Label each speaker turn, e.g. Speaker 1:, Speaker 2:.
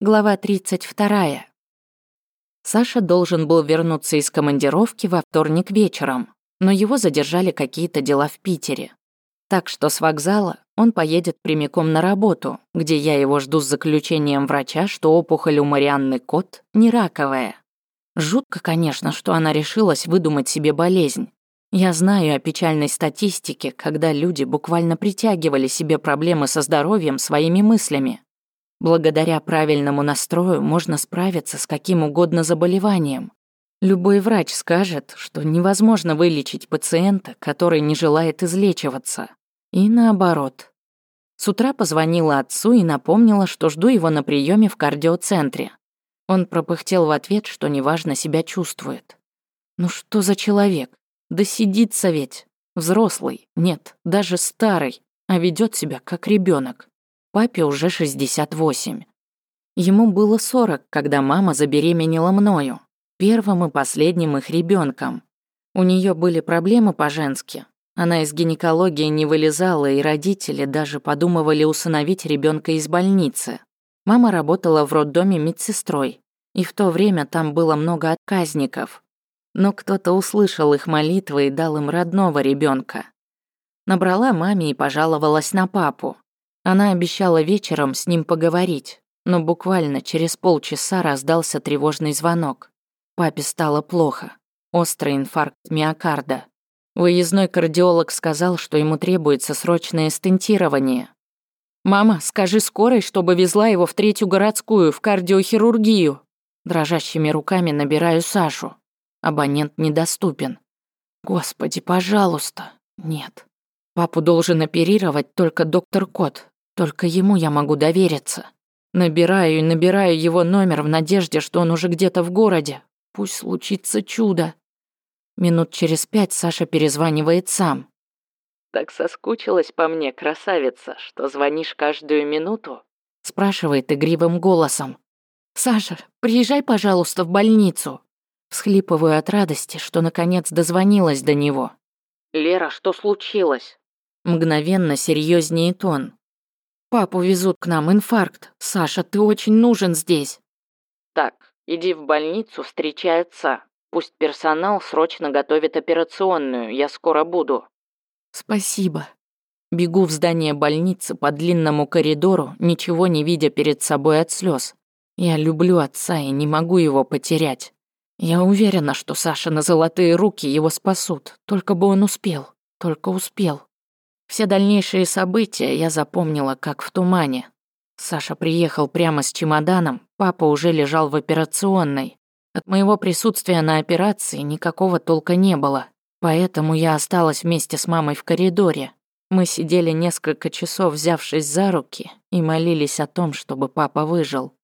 Speaker 1: Глава 32. Саша должен был вернуться из командировки во вторник вечером, но его задержали какие-то дела в Питере. Так что с вокзала он поедет прямиком на работу, где я его жду с заключением врача, что опухоль у Марианны Кот не раковая. Жутко, конечно, что она решилась выдумать себе болезнь. Я знаю о печальной статистике, когда люди буквально притягивали себе проблемы со здоровьем своими мыслями. Благодаря правильному настрою можно справиться с каким угодно заболеванием. Любой врач скажет, что невозможно вылечить пациента, который не желает излечиваться. И наоборот. С утра позвонила отцу и напомнила, что жду его на приеме в кардиоцентре. Он пропыхтел в ответ, что неважно себя чувствует. Ну что за человек? Да сидится ведь. Взрослый, нет, даже старый, а ведет себя как ребенок. Папе уже 68. Ему было 40, когда мама забеременела мною, первым и последним их ребенком. У нее были проблемы по-женски. Она из гинекологии не вылезала, и родители даже подумывали усыновить ребенка из больницы. Мама работала в роддоме медсестрой, и в то время там было много отказников. Но кто-то услышал их молитвы и дал им родного ребенка. Набрала маме и пожаловалась на папу. Она обещала вечером с ним поговорить, но буквально через полчаса раздался тревожный звонок. Папе стало плохо. Острый инфаркт миокарда. Выездной кардиолог сказал, что ему требуется срочное стентирование. «Мама, скажи скорой, чтобы везла его в третью городскую, в кардиохирургию». Дрожащими руками набираю Сашу. Абонент недоступен. «Господи, пожалуйста». Нет. Папу должен оперировать только доктор Кот. Только ему я могу довериться. Набираю и набираю его номер в надежде, что он уже где-то в городе. Пусть случится чудо. Минут через пять Саша перезванивает сам. «Так соскучилась по мне, красавица, что звонишь каждую минуту?» Спрашивает игривым голосом. «Саша, приезжай, пожалуйста, в больницу». Всхлипываю от радости, что наконец дозвонилась до него. «Лера, что случилось?» Мгновенно серьезнее тон. Папу везут к нам, инфаркт. Саша, ты очень нужен здесь. Так, иди в больницу, встречай отца. Пусть персонал срочно готовит операционную, я скоро буду. Спасибо. Бегу в здание больницы по длинному коридору, ничего не видя перед собой от слез. Я люблю отца и не могу его потерять. Я уверена, что Саша на золотые руки его спасут, только бы он успел, только успел. Все дальнейшие события я запомнила как в тумане. Саша приехал прямо с чемоданом, папа уже лежал в операционной. От моего присутствия на операции никакого толка не было, поэтому я осталась вместе с мамой в коридоре. Мы сидели несколько часов, взявшись за руки, и молились о том, чтобы папа выжил.